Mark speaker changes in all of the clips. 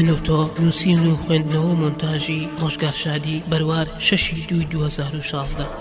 Speaker 1: من و تۆ نووسین و خوێندنەوە و مۆنتاژی ڕۆژگار شادی بەروار 6 دوی 2016.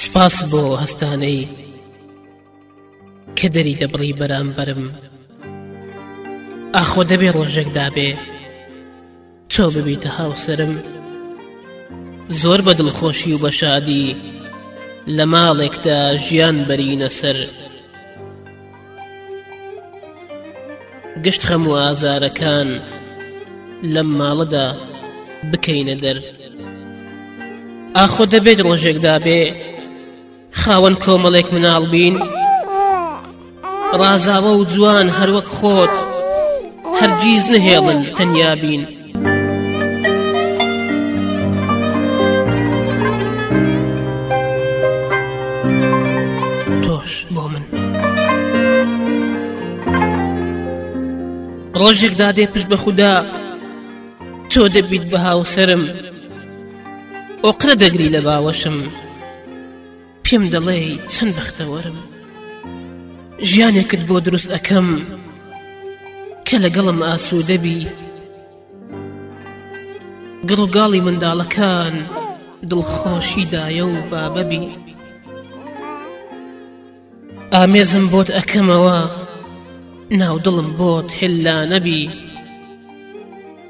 Speaker 1: سپاس بۆ هەستانەی کە دەری دەبڕی بەرامبەرم ئاخۆ دەبێ ڕۆژێک دابێ تۆ ببیتە هاوسرم زۆر بە دڵخۆشی و بە شادی لە ماڵێکدا ژیان بەرینە سەر گشت خەم و ئازارەکان لەم ماڵەدا بکەینە دەر ئاخۆ دەبێت ڕۆژێکدا بێ خاوەن کۆمەڵێک مناڵ بین ڕازاوە و جوان هەروەک خۆت هەرگیز نهێڵن تەنیا بین ڕۆژێک دادێ پشت بە خوددا تۆ دەبیت بە هاوسرم ئۆقرە دەگری لە باوەشم پێم دەڵێی چەند بەختەوەرم ژیانێکت بۆ دروست ئەەکەم کە لەگەڵم ئاسوودەبی گڕوگاڵی منداڵەکان دڵخۆشی دایە و بابەبی ئامێزم بۆت ئەکەمەوە ناو دڵم بۆت هللا نەبی